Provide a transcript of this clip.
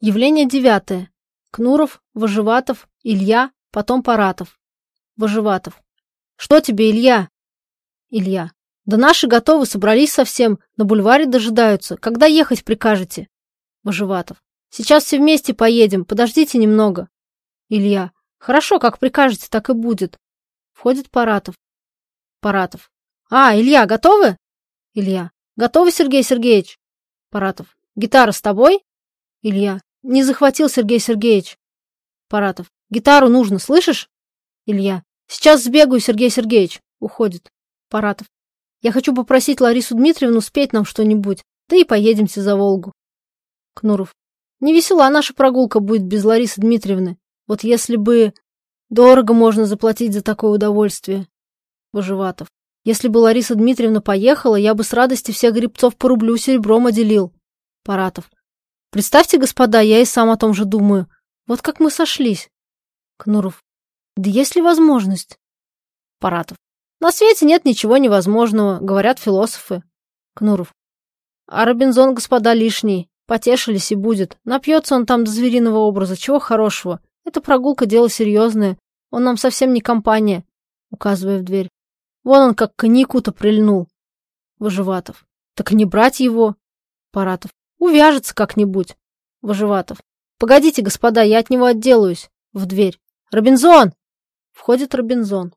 Явление девятое. Кнуров, Вожеватов, Илья, потом Паратов. Вожеватов. Что тебе, Илья? Илья. Да наши готовы, собрались совсем, на бульваре дожидаются. Когда ехать прикажете? Вожеватов. Сейчас все вместе поедем, подождите немного. Илья. Хорошо, как прикажете, так и будет. Входит Паратов. Паратов. А, Илья, готовы? Илья. Готовы, Сергей Сергеевич? Паратов. Гитара с тобой? Илья. Не захватил Сергей Сергеевич. Паратов. Гитару нужно, слышишь? Илья. Сейчас сбегаю, Сергей Сергеевич. Уходит. Паратов. Я хочу попросить Ларису Дмитриевну спеть нам что-нибудь, да и поедемте за Волгу. Кнуров. Не весела наша прогулка будет без Ларисы Дмитриевны. Вот если бы... Дорого можно заплатить за такое удовольствие. Выживатов. Если бы Лариса Дмитриевна поехала, я бы с радости всех грибцов по рублю серебром отделил. Паратов. Представьте, господа, я и сам о том же думаю. Вот как мы сошлись. Кнуров. Да есть ли возможность? Паратов. На свете нет ничего невозможного, говорят философы. Кнуров. А Робинзон, господа, лишний. Потешились и будет. Напьется он там до звериного образа. Чего хорошего? Эта прогулка дело серьезное. Он нам совсем не компания. Указывая в дверь. Вон он как к коньяку-то прильнул. Выживатов. Так не брать его. Паратов. Увяжется как-нибудь. Выживатов. Погодите, господа, я от него отделаюсь. В дверь. Робинзон! Входит Робинзон.